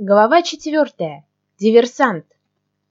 Глава четвертая. Диверсант.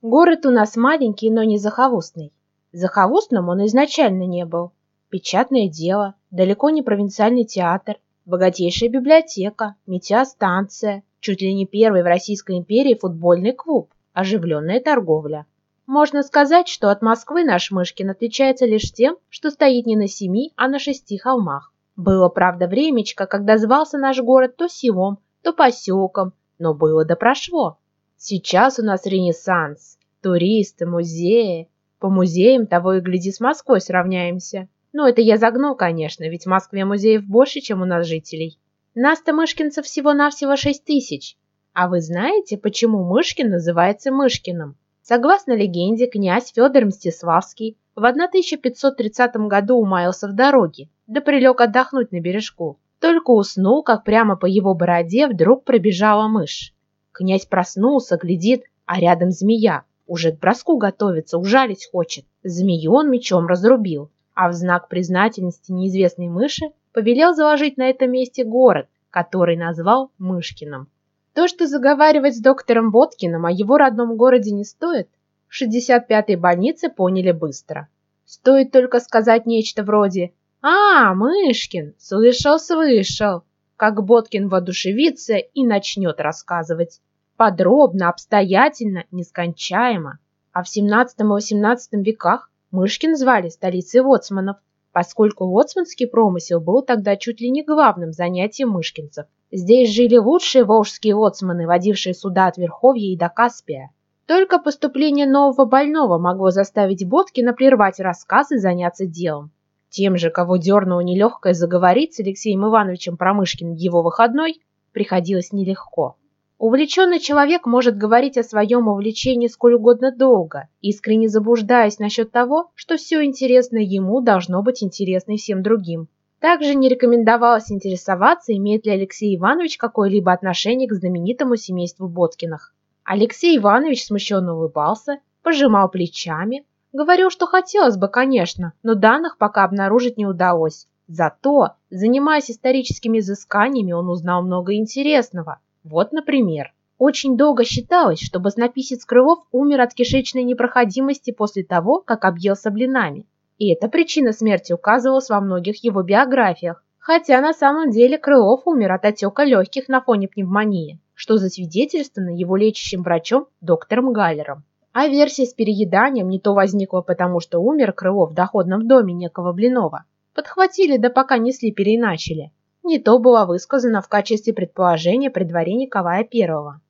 Город у нас маленький, но не захолустный. Захолустным он изначально не был. Печатное дело, далеко не провинциальный театр, богатейшая библиотека, метеостанция, чуть ли не первый в Российской империи футбольный клуб, оживленная торговля. Можно сказать, что от Москвы наш Мышкин отличается лишь тем, что стоит не на семи, а на шести холмах. Было, правда, времечко, когда звался наш город то селом, то поселком, но было да прошло. Сейчас у нас ренессанс. Туристы, музеи. По музеям того и гляди с Москвой сравняемся. Ну, это я загнул, конечно, ведь в Москве музеев больше, чем у нас жителей. Нас-то мышкинцев всего-навсего шесть тысяч. А вы знаете, почему Мышкин называется Мышкиным? Согласно легенде, князь Федор Мстиславский в 1530 году умаялся в дороге, да прилег отдохнуть на бережку. Только уснул, как прямо по его бороде вдруг пробежала мышь. Князь проснулся, глядит, а рядом змея. Уже к броску готовится, ужалить хочет. Змею он мечом разрубил, а в знак признательности неизвестной мыши повелел заложить на этом месте город, который назвал Мышкиным. То, что заговаривать с доктором Боткиным о его родном городе не стоит, в 65-й больнице поняли быстро. Стоит только сказать нечто вроде «А, Мышкин, слышал-слышал!» Как Боткин воодушевится и начнет рассказывать. Подробно, обстоятельно, нескончаемо. А в 17-18 веках Мышкин звали столицей лоцманов, поскольку лоцманский промысел был тогда чуть ли не главным занятием мышкинцев. Здесь жили лучшие волжские лоцманы, водившие суда от Верховья и до Каспия. Только поступление нового больного могло заставить Боткина прервать рассказ и заняться делом. Тем же, кого дернуло нелегкое заговорить с Алексеем Ивановичем Промышкиным его выходной, приходилось нелегко. Увлеченный человек может говорить о своем увлечении сколь угодно долго, искренне заблуждаясь насчет того, что все интересное ему должно быть интересно и всем другим. Также не рекомендовалось интересоваться, имеет ли Алексей Иванович какое-либо отношение к знаменитому семейству Боткиных. Алексей Иванович смущенно улыбался, пожимал плечами, Говорил, что хотелось бы, конечно, но данных пока обнаружить не удалось. Зато, занимаясь историческими изысканиями, он узнал много интересного. Вот, например, очень долго считалось, что баснописец Крылов умер от кишечной непроходимости после того, как объелся блинами. И эта причина смерти указывалась во многих его биографиях. Хотя на самом деле Крылов умер от отека легких на фоне пневмонии, что засвидетельствовано его лечащим врачом доктором Галлером. А версия с перееданием не то возникла потому, что умер Крылов в доходном доме некого Блинова. Подхватили, да пока несли переиначили. Не то была высказана в качестве предположения при дворе Николая Первого.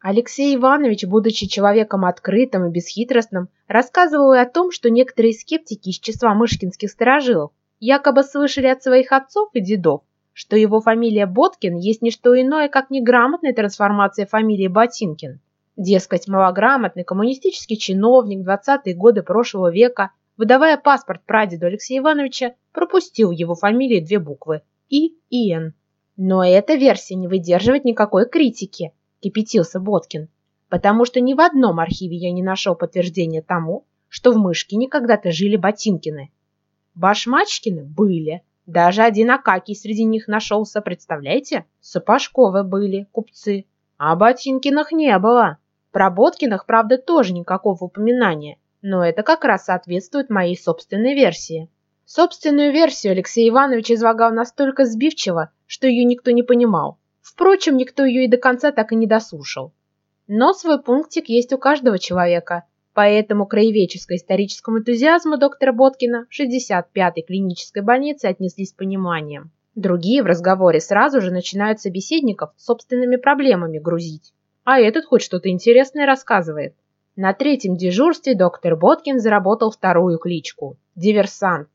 Алексей Иванович, будучи человеком открытым и бесхитростным, рассказывал и о том, что некоторые скептики из числа мышкинских сторожилов якобы слышали от своих отцов и дедов, что его фамилия Боткин есть не что иное, как неграмотная трансформация фамилии Ботинкин. Дескать, малограмотный коммунистический чиновник 20-е годы прошлого века, выдавая паспорт прадеду Алексея Ивановича, пропустил его фамилии две буквы И и Н. Но эта версия не выдерживает никакой критики, кипятился Боткин, потому что ни в одном архиве я не нашел подтверждения тому, что в Мышкине когда-то жили Ботинкины. Башмачкины были, даже один Акакий среди них нашелся, представляете? Сапожковы были, купцы, а Ботинкиных не было. Про Боткиных, правда, тоже никакого упоминания, но это как раз соответствует моей собственной версии. Собственную версию Алексей Иванович излагал настолько сбивчиво, что ее никто не понимал. Впрочем, никто ее и до конца так и не дослушал. Но свой пунктик есть у каждого человека, поэтому краеведческо-историческому энтузиазму доктора Боткина в 65-й клинической больнице отнеслись с пониманием. Другие в разговоре сразу же начинают собеседников собственными проблемами грузить а этот хоть что-то интересное рассказывает. На третьем дежурстве доктор Боткин заработал вторую кличку – диверсант.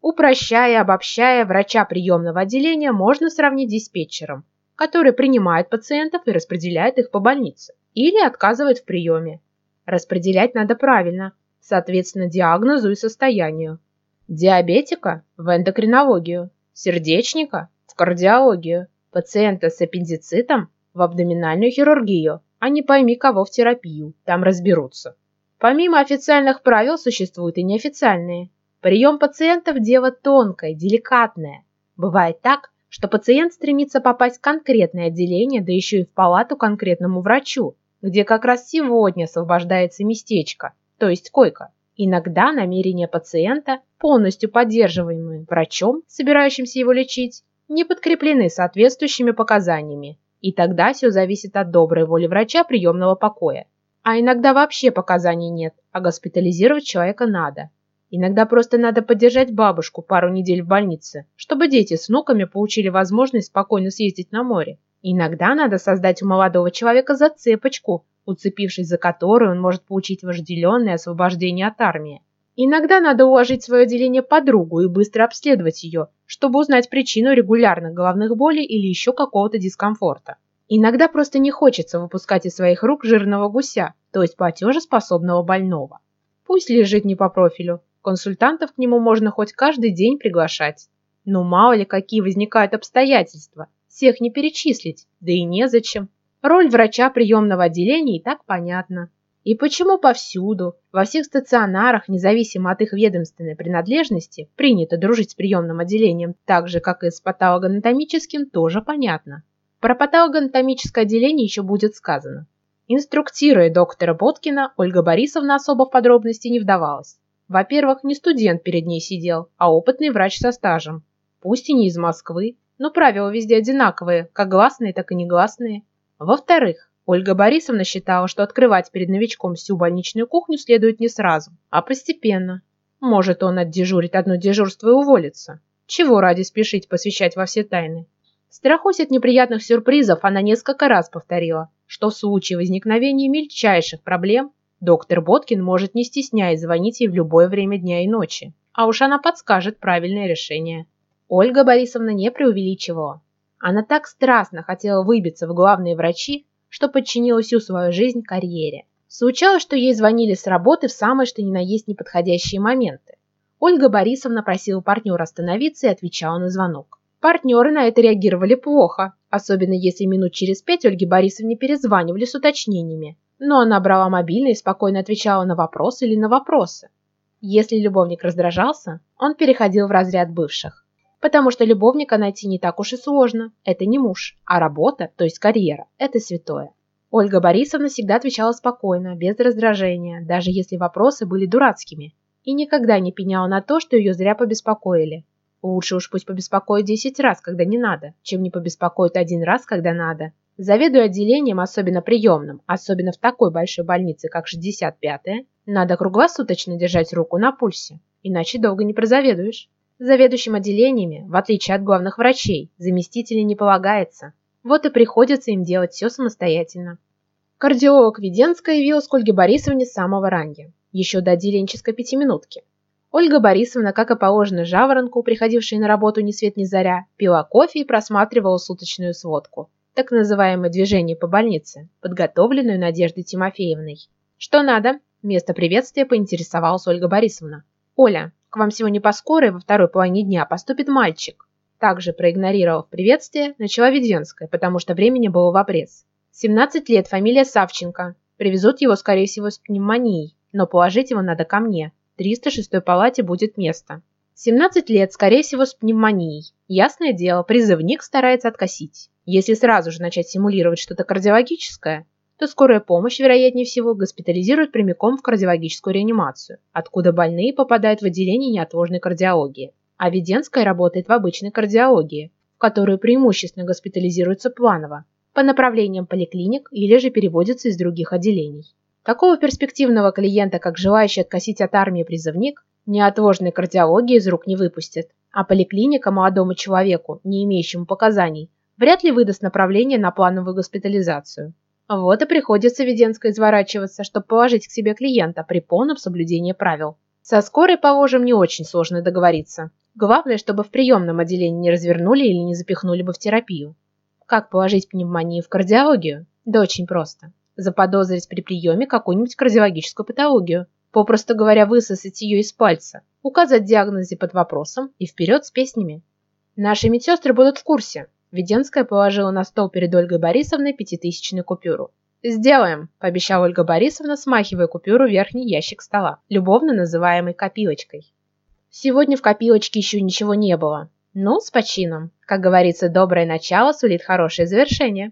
Упрощая, обобщая, врача приемного отделения можно сравнить с диспетчером, который принимает пациентов и распределяет их по больнице, или отказывает в приеме. Распределять надо правильно, соответственно диагнозу и состоянию. Диабетика – в эндокринологию, сердечника – в кардиологию, пациента с аппендицитом в абдоминальную хирургию, а не пойми кого в терапию, там разберутся. Помимо официальных правил существуют и неофициальные. Прием пациентов – дело тонкое, деликатное. Бывает так, что пациент стремится попасть в конкретное отделение, да еще и в палату конкретному врачу, где как раз сегодня освобождается местечко, то есть койка. Иногда намерения пациента, полностью поддерживаемые врачом, собирающимся его лечить, не подкреплены соответствующими показаниями, и тогда все зависит от доброй воли врача приемного покоя. А иногда вообще показаний нет, а госпитализировать человека надо. Иногда просто надо поддержать бабушку пару недель в больнице, чтобы дети с внуками получили возможность спокойно съездить на море. Иногда надо создать у молодого человека зацепочку, уцепившись за которую он может получить вожделенное освобождение от армии. Иногда надо уложить свое отделение подругу и быстро обследовать ее, чтобы узнать причину регулярных головных болей или еще какого-то дискомфорта. Иногда просто не хочется выпускать из своих рук жирного гуся, то есть платежеспособного больного. Пусть лежит не по профилю, консультантов к нему можно хоть каждый день приглашать. Но мало ли какие возникают обстоятельства, всех не перечислить, да и незачем. Роль врача приемного отделения и так понятна. И почему повсюду, во всех стационарах, независимо от их ведомственной принадлежности, принято дружить с приемным отделением, так же, как и с патологоанатомическим, тоже понятно. Про патологоанатомическое отделение еще будет сказано. Инструктируя доктора Боткина, Ольга Борисовна особо в подробности не вдавалась. Во-первых, не студент перед ней сидел, а опытный врач со стажем. Пусть и не из Москвы, но правила везде одинаковые, как гласные, так и негласные. Во-вторых, Ольга Борисовна считала, что открывать перед новичком всю больничную кухню следует не сразу, а постепенно. Может, он отдежурит одно дежурство и уволится. Чего ради спешить посвящать во все тайны? Страхуясь от неприятных сюрпризов, она несколько раз повторила, что в случае возникновения мельчайших проблем доктор Боткин может не стесняясь звонить ей в любое время дня и ночи. А уж она подскажет правильное решение. Ольга Борисовна не преувеличивала. Она так страстно хотела выбиться в главные врачи, что подчинила всю свою жизнь карьере. Случалось, что ей звонили с работы в самые что ни на есть неподходящие моменты. Ольга Борисовна просила партнера остановиться и отвечала на звонок. Партнеры на это реагировали плохо, особенно если минут через пять Ольге Борисовне перезванивали с уточнениями. Но она брала мобильный и спокойно отвечала на вопросы или на вопросы. Если любовник раздражался, он переходил в разряд бывших. Потому что любовника найти не так уж и сложно. Это не муж, а работа, то есть карьера, это святое. Ольга Борисовна всегда отвечала спокойно, без раздражения, даже если вопросы были дурацкими. И никогда не пеняла на то, что ее зря побеспокоили. Лучше уж пусть побеспокоит 10 раз, когда не надо, чем не побеспокоит один раз, когда надо. Заведуя отделением, особенно приемным, особенно в такой большой больнице, как 65-я, надо круглосуточно держать руку на пульсе, иначе долго не прозаведуешь. Заведующим отделениями, в отличие от главных врачей, заместителей не полагается. Вот и приходится им делать все самостоятельно. Кардиолог Веденская явилась к Ольге Борисовне с самого ранги, еще до отделенческой пятиминутки. Ольга Борисовна, как и положено жаворонку, приходившей на работу ни свет ни заря, пила кофе и просматривала суточную сводку, так называемое движение по больнице, подготовленную Надеждой Тимофеевной. «Что надо?» Место приветствия поинтересовалась Ольга Борисовна. «Оля, к вам сегодня по скорой во второй половине дня поступит мальчик. Также, проигнорировав приветствие, начала Веденская, потому что времени было в обрез. 17 лет, фамилия Савченко. Привезут его, скорее всего, с пневмонией, но положить его надо ко мне. В 306-й палате будет место. 17 лет, скорее всего, с пневмонией. Ясное дело, призывник старается откосить. Если сразу же начать симулировать что-то кардиологическое, то скорая помощь, вероятнее всего, госпитализирует прямиком в кардиологическую реанимацию, откуда больные попадают в отделение неотложной кардиологии. А Веденская работает в обычной кардиологии, в которую преимущественно госпитализируется планово, по направлениям поликлиник или же переводится из других отделений. Такого перспективного клиента, как желающий откосить от армии призывник, неотложной кардиологии из рук не выпустит, а поликлиника молодому человеку, не имеющему показаний, вряд ли выдаст направление на плановую госпитализацию. Вот и приходится Веденской изворачиваться, чтобы положить к себе клиента при полном соблюдении правил. Со скорой, положим, не очень сложно договориться. Главное, чтобы в приемном отделении не развернули или не запихнули бы в терапию. Как положить пневмонию в кардиологию? Да очень просто. Заподозрить при приеме какую-нибудь кардиологическую патологию. Попросту говоря, высосать ее из пальца, указать диагнозе под вопросом и вперед с песнями. Наши медсестры будут в курсе, Веденская положила на стол перед Ольгой Борисовной пятитысячную купюру. «Сделаем», – пообещала Ольга Борисовна, смахивая купюру в верхний ящик стола, любовно называемый копилочкой. Сегодня в копилочке еще ничего не было. Ну, с почином. Как говорится, доброе начало сулит хорошее завершение.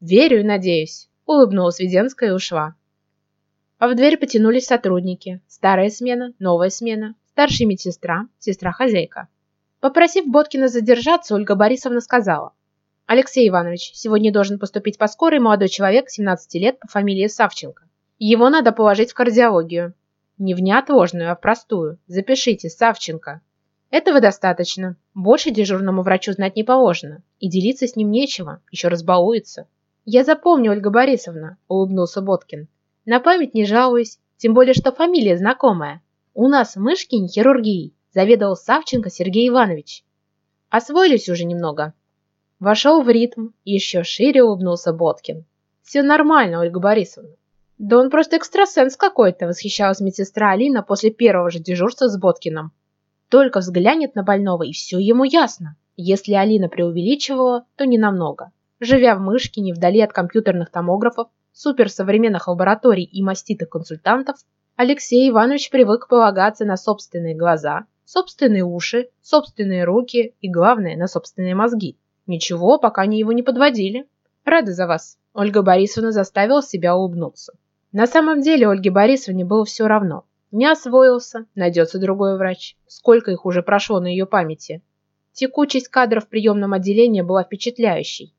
Верю и надеюсь, улыбнулась Веденская и ушла. А в дверь потянулись сотрудники. Старая смена, новая смена, старшая медсестра, сестра-хозяйка. Попросив Боткина задержаться, Ольга Борисовна сказала. «Алексей Иванович, сегодня должен поступить по скорой молодой человек 17 лет по фамилии Савченко. Его надо положить в кардиологию. Не в неотложную, а в простую. Запишите, Савченко. Этого достаточно. Больше дежурному врачу знать не положено. И делиться с ним нечего, еще разбалуется. «Я запомню, Ольга Борисовна», – улыбнулся Боткин. «На память не жалуюсь, тем более, что фамилия знакомая. У нас в Мышкине хирургией заведовал Савченко Сергей Иванович. Освоились уже немного». Вошел в ритм и еще шире улыбнулся Боткин. «Все нормально, Ольга Борисовна». «Да он просто экстрасенс какой-то», – восхищалась медсестра Алина после первого же дежурства с Боткиным. Только взглянет на больного, и все ему ясно. Если Алина преувеличивала, то не намного. Живя в Мышкине, вдали от компьютерных томографов, суперсовременных лабораторий и маститых консультантов, Алексей Иванович привык полагаться на собственные глаза, собственные уши, собственные руки и, главное, на собственные мозги. Ничего, пока они его не подводили. Рада за вас. Ольга Борисовна заставила себя улыбнуться. На самом деле Ольге Борисовне было все равно. Не освоился, найдется другой врач. Сколько их уже прошло на ее памяти. Текучесть кадров в приемном отделении была впечатляющей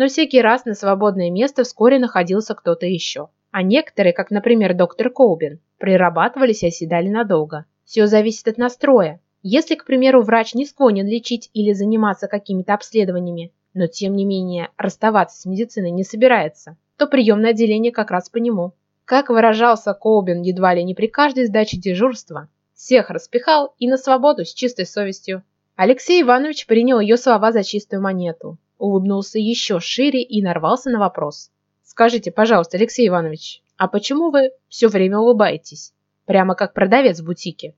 но всякий раз на свободное место вскоре находился кто-то еще. А некоторые, как, например, доктор Коубин, прирабатывались и оседали надолго. Все зависит от настроя. Если, к примеру, врач не склонен лечить или заниматься какими-то обследованиями, но тем не менее расставаться с медициной не собирается, то приемное отделение как раз по нему. Как выражался Коубин едва ли не при каждой сдаче дежурства, всех распихал и на свободу с чистой совестью. Алексей Иванович принял ее слова за чистую монету улыбнулся еще шире и нарвался на вопрос. «Скажите, пожалуйста, Алексей Иванович, а почему вы все время улыбаетесь? Прямо как продавец в бутике».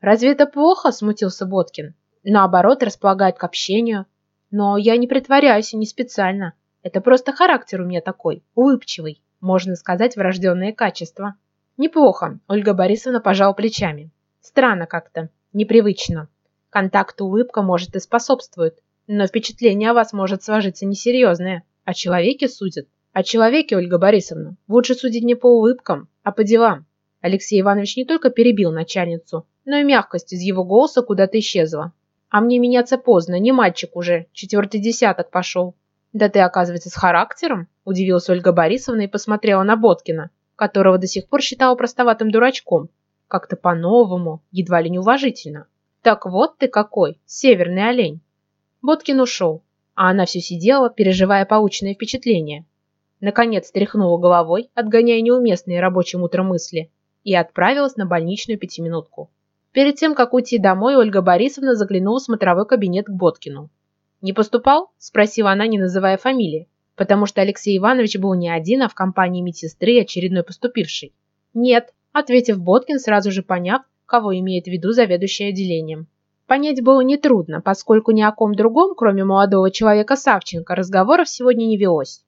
«Разве это плохо?» – смутился Боткин. «Наоборот, располагает к общению. Но я не притворяюсь и не специально. Это просто характер у меня такой, улыбчивый, можно сказать, врожденное качество». «Неплохо», – Ольга Борисовна пожала плечами. «Странно как-то, непривычно. Контакт улыбка, может, и способствует, но впечатление о вас может сложиться несерьезное. О человеке судят. О человеке, Ольга Борисовна, лучше судить не по улыбкам, а по делам. Алексей Иванович не только перебил начальницу, но и мягкость из его голоса куда-то исчезла. А мне меняться поздно, не мальчик уже, четвертый десяток пошел. Да ты, оказывается, с характером? Удивилась Ольга Борисовна и посмотрела на Боткина, которого до сих пор считала простоватым дурачком. Как-то по-новому, едва ли неуважительно. Так вот ты какой, северный олень. Боткин ушел, а она все сидела, переживая полученное впечатление. Наконец тряхнула головой, отгоняя неуместные рабочим утром мысли, и отправилась на больничную пятиминутку. Перед тем, как уйти домой, Ольга Борисовна заглянула в смотровой кабинет к Боткину. «Не поступал?» – спросила она, не называя фамилии, потому что Алексей Иванович был не один, а в компании медсестры очередной поступившей. «Нет», – ответив Боткин, сразу же поняв, кого имеет в виду заведующий отделением. Понять было нетрудно, поскольку ни о ком другом, кроме молодого человека Савченко, разговоров сегодня не велось.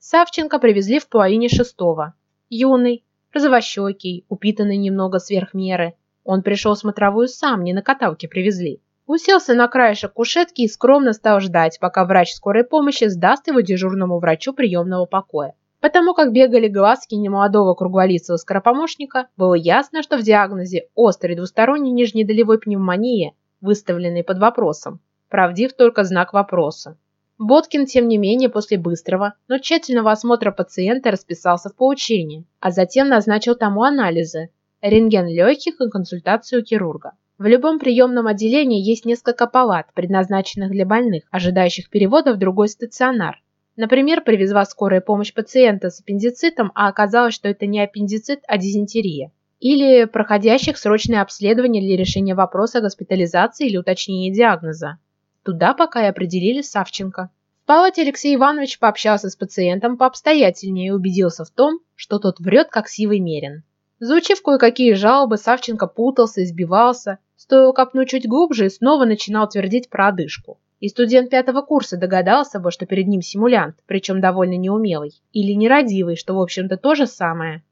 Савченко привезли в половине шестого. Юный, розовощекий, упитанный немного сверх меры. Он пришел смотровую сам, не на каталке привезли. Уселся на краешек кушетки и скромно стал ждать, пока врач скорой помощи сдаст его дежурному врачу приемного покоя. Потому как бегали глазки немолодого круглолицего скоропомощника, было ясно, что в диагнозе острой двусторонней нижнедолевой пневмонии, выставленной под вопросом, правдив только знак вопроса. Боткин, тем не менее, после быстрого, но тщательного осмотра пациента расписался в поучении, а затем назначил тому анализы, рентген легких и консультацию хирурга. В любом приемном отделении есть несколько палат, предназначенных для больных, ожидающих перевода в другой стационар, Например, привезла скорая помощь пациента с аппендицитом, а оказалось, что это не аппендицит, а дизентерия. Или проходящих срочное обследование для решения вопроса госпитализации или уточнения диагноза. Туда пока и определили Савченко. В палате Алексей Иванович пообщался с пациентом пообстоятельнее и убедился в том, что тот врет, как сивый мерин. Заучив кое-какие жалобы, Савченко путался, избивался, стоило копнуть чуть глубже и снова начинал твердить про одышку. И студент пятого курса догадался бы, что перед ним симулянт, причем довольно неумелый, или нерадивый, что, в общем-то, то же самое.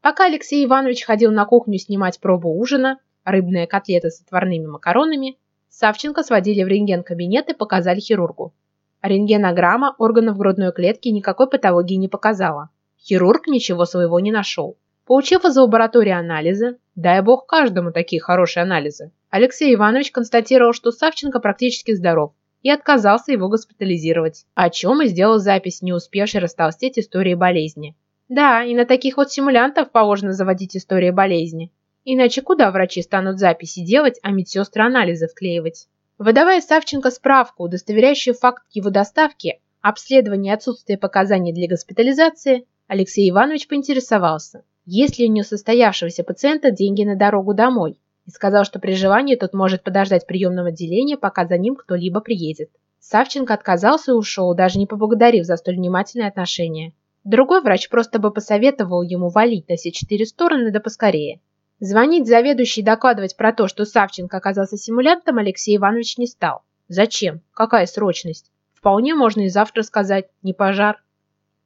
Пока Алексей Иванович ходил на кухню снимать пробу ужина, рыбная котлета с отварными макаронами, Савченко сводили в рентген-кабинет и показали хирургу. Рентгенограмма органов грудной клетки никакой патологии не показала. Хирург ничего своего не нашел. Получив из лаборатории анализы, дай бог каждому такие хорошие анализы, Алексей Иванович констатировал, что Савченко практически здоров и отказался его госпитализировать, о чем и сделал запись, не успевшей растолстеть истории болезни. Да, и на таких вот симулянтов положено заводить истории болезни. Иначе куда врачи станут записи делать, а медсестры анализы вклеивать? Выдавая Савченко справку, удостоверяющую факт его доставки, обследования и отсутствие показаний для госпитализации, Алексей Иванович поинтересовался, есть ли у несостоявшегося пациента деньги на дорогу домой, и сказал, что при желании тот может подождать в приемном отделении, пока за ним кто-либо приедет. Савченко отказался и ушел, даже не поблагодарив за столь внимательное отношение. Другой врач просто бы посоветовал ему валить на все четыре стороны да поскорее. Звонить заведующей и докладывать про то, что Савченко оказался симулянтом, Алексей Иванович не стал. Зачем? Какая срочность? Вполне можно и завтра сказать, не пожар.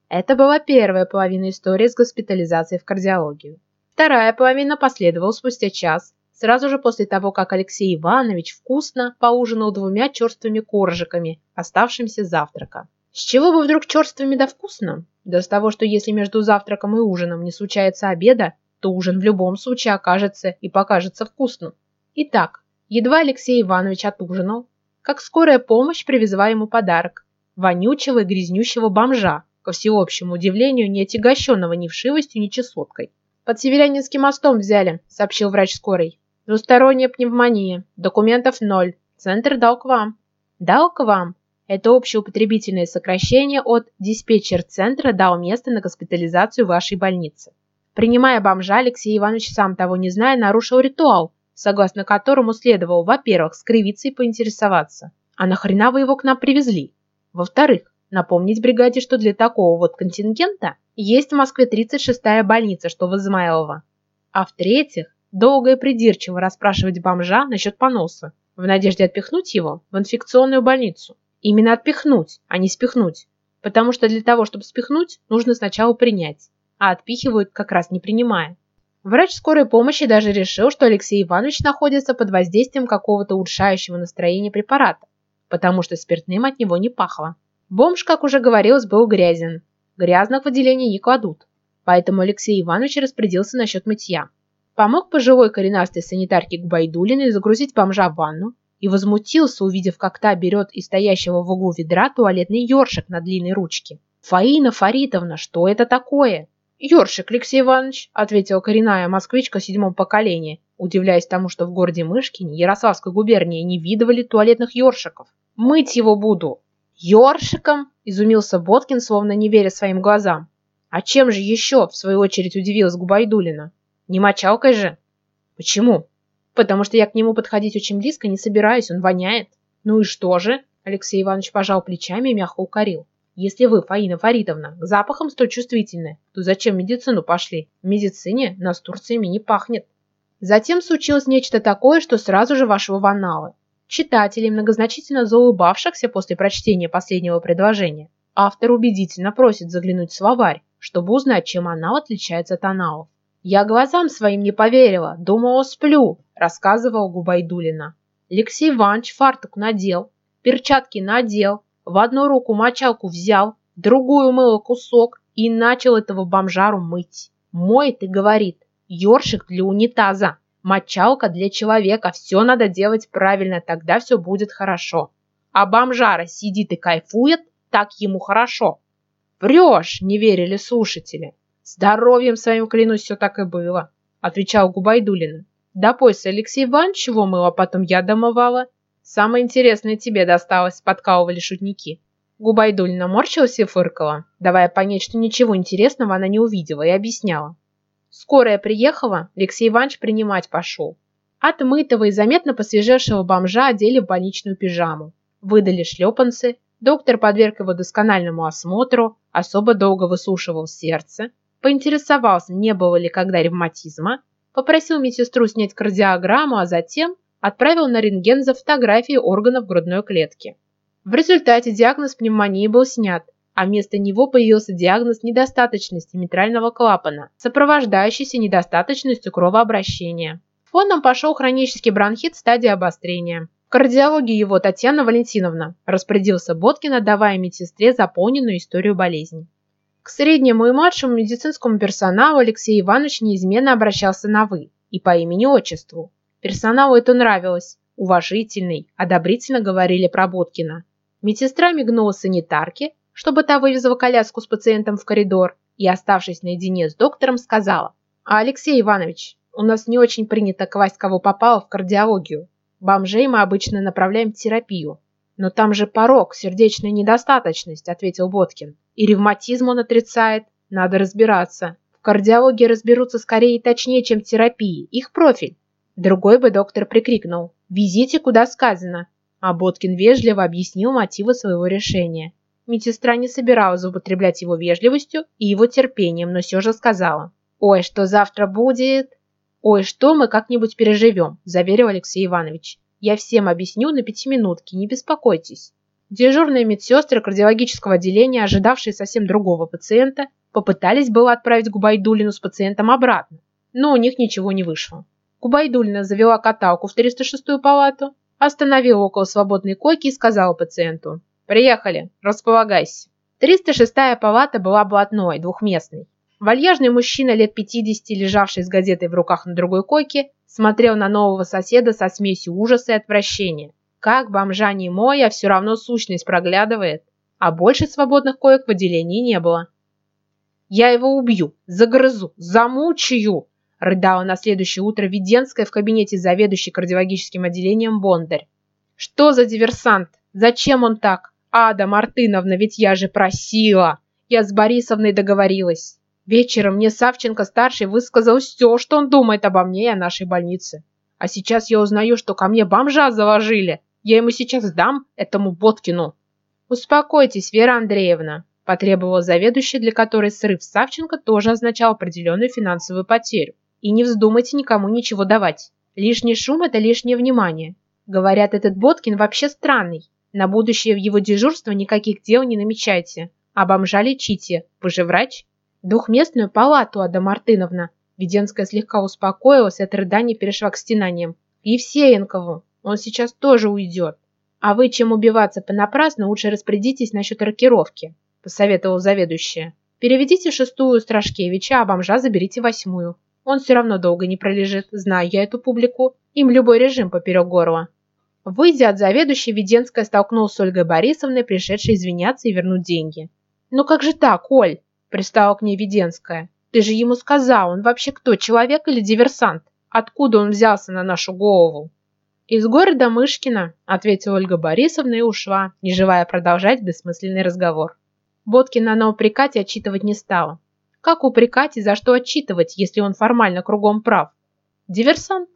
Это была первая половина истории с госпитализацией в кардиологию. Вторая половина последовала спустя час, сразу же после того, как Алексей Иванович вкусно поужинал двумя черствыми коржиками, оставшимся завтрака. С чего бы вдруг черствыми да вкусно? Да с того, что если между завтраком и ужином не случается обеда, то ужин в любом случае окажется и покажется вкусным. Итак, едва Алексей Иванович отужинал, как скорая помощь привезла ему подарок – вонючего и грязнющего бомжа, ко всеобщему удивлению, не отягощенного ни вшивостью, ни чесоткой. «Под Северянинским мостом взяли», – сообщил врач скорой. «Двусторонняя пневмония. Документов ноль. Центр дал к вам». «Дал к вам?» Это общеупотребительное сокращение от «диспетчер-центра дал место на госпитализацию вашей больницы». Принимая бомжа, Алексей Иванович, сам того не зная, нарушил ритуал, согласно которому следовало, во-первых, скривиться и поинтересоваться, а нахрена вы его к нам привезли? Во-вторых, напомнить бригаде, что для такого вот контингента есть в Москве 36-я больница, что в Измайлово. А в-третьих, долго и придирчиво расспрашивать бомжа насчет поноса, в надежде отпихнуть его в инфекционную больницу. Именно отпихнуть, а не спихнуть. Потому что для того, чтобы спихнуть, нужно сначала принять а отпихивают как раз не принимая. Врач скорой помощи даже решил, что Алексей Иванович находится под воздействием какого-то улучшающего настроения препарата, потому что спиртным от него не пахло. Бомж, как уже говорилось, был грязен. Грязных в отделении не кладут. Поэтому Алексей Иванович распорядился насчет мытья. Помог пожилой коренастой санитарке Губайдулиной загрузить бомжа в ванну и возмутился, увидев, как та берет из стоящего в углу ведра туалетный ёршик на длинной ручке. «Фаина Фаритовна, что это такое?» «Ёршик, Алексей Иванович», — ответила коренная москвичка седьмом поколении, удивляясь тому, что в городе Мышкине, Ярославской губернии, не видывали туалетных ёршиков. «Мыть его буду!» «Ёршиком?» — изумился Боткин, словно не веря своим глазам. «А чем же еще?» — в свою очередь удивилась Губайдулина. «Не мочалкой же?» «Почему?» «Потому что я к нему подходить очень близко не собираюсь, он воняет». «Ну и что же?» — Алексей Иванович пожал плечами и мягко укорил. Если вы, Фаина Фаридовна, к запахам столь чувствительны, то зачем медицину пошли? В медицине нас Турциями не пахнет. Затем случилось нечто такое, что сразу же вошло в анналы. Читателей, многозначительно заулыбавшихся после прочтения последнего предложения, автор убедительно просит заглянуть в словарь, чтобы узнать, чем анал отличается от аналов. «Я глазам своим не поверила, думала, сплю», – рассказывал Губайдулина. Алексей Иванович фартук надел, перчатки надел, в одну руку мочалку взял, другую мыло кусок и начал этого бомжару мыть. Моет и говорит, ёршик для унитаза, мочалка для человека, все надо делать правильно, тогда все будет хорошо. А бомжара сидит и кайфует, так ему хорошо. Врешь, не верили слушатели. Здоровьем своим клянусь, все так и было, отвечал Губайдулина. Да пояса Алексей Иванович чего мыло, потом я домывала. Самое интересное тебе досталось, подкалывали шутники. Губайдуль наморщилась и фыркала, давая понять, что ничего интересного она не увидела и объясняла. Скорая приехала, Алексей Иванович принимать пошел. Отмытого и заметно посвежевшего бомжа одели в больничную пижаму. Выдали шлепанцы, доктор подверг его доскональному осмотру, особо долго выслушивал сердце, поинтересовался, не было ли когда ревматизма, попросил медсестру снять кардиограмму, а затем отправил на рентген за фотографии органов грудной клетки. В результате диагноз пневмонии был снят, а вместо него появился диагноз недостаточности митрального клапана, сопровождающийся недостаточностью кровообращения. Фоном пошел хронический бронхит стадии обострения. В кардиологии его Татьяна Валентиновна, распорядился Боткин, отдавая медсестре заполненную историю болезни. К среднему и младшему медицинскому персоналу Алексей Иванович неизменно обращался на «вы» и по имени-отчеству. Персоналу это нравилось. Уважительный, одобрительно говорили про Боткина. Медсестра мигнула санитарке, чтобы та вывезла коляску с пациентом в коридор, и, оставшись наедине с доктором, сказала, «А, Алексей Иванович, у нас не очень принято класть кого попало в кардиологию. Бомжей мы обычно направляем в терапию. Но там же порог, сердечная недостаточность, ответил Боткин. И ревматизм он отрицает. Надо разбираться. В кардиологии разберутся скорее и точнее, чем в терапии. Их профиль. Другой бы доктор прикрикнул. «Везите, куда сказано». А Боткин вежливо объяснил мотивы своего решения. Медсестра не собиралась употреблять его вежливостью и его терпением, но все же сказала. «Ой, что завтра будет?» «Ой, что мы как-нибудь переживем», – заверил Алексей Иванович. «Я всем объясню на пятиминутке, не беспокойтесь». Дежурные медсестры кардиологического отделения, ожидавшие совсем другого пациента, попытались было отправить Губайдулину с пациентом обратно, но у них ничего не вышло. Губайдулина завела каталку в 306-ю палату, остановила около свободной койки и сказала пациенту «Приехали, располагайся». 306-я палата была блатной, двухместной. Вальяжный мужчина лет 50, лежавший с газетой в руках на другой койке, смотрел на нового соседа со смесью ужаса и отвращения. Как бомжа не мой, а все равно сущность проглядывает. А больше свободных коек в отделении не было. «Я его убью, загрызу, замучаю!» рыдала на следующее утро Веденская в кабинете заведующей кардиологическим отделением Бондарь. «Что за диверсант? Зачем он так? Ада Мартыновна, ведь я же просила! Я с Борисовной договорилась!» Вечером мне Савченко-старший высказал все, что он думает обо мне и о нашей больнице. А сейчас я узнаю, что ко мне бомжа заложили. Я ему сейчас дам, этому Боткину. Успокойтесь, Вера Андреевна, потребовала заведующая, для которой срыв Савченко тоже означал определенную финансовую потерю. И не вздумайте никому ничего давать. Лишний шум – это лишнее внимание. Говорят, этот Боткин вообще странный. На будущее в его дежурство никаких дел не намечайте. А бомжа лечите. Вы же врач? Двухместную палату, Ада Мартыновна. Веденская слегка успокоилась и от рыданий перешла к стенаниям. Евсеенкову. Он сейчас тоже уйдет. А вы, чем убиваться понапрасну, лучше распорядитесь насчет рокировки, посоветовал заведующая. Переведите шестую Страшкевича, а бомжа заберите восьмую. Он все равно долго не пролежит, знаю я эту публику. Им любой режим поперек горла. Выйдя от заведующей, Веденская столкнулась с Ольгой Борисовной, пришедшей извиняться и вернуть деньги. «Ну как же так, Оль? Пристала к ней Веденская. Ты же ему сказал, он вообще кто, человек или диверсант? Откуда он взялся на нашу голову? Из города Мышкина, ответила Ольга Борисовна и ушла, не желая продолжать бессмысленный разговор. Боткина на упрекать и отчитывать не стала. Как упрекать и за что отчитывать, если он формально кругом прав? Диверсант.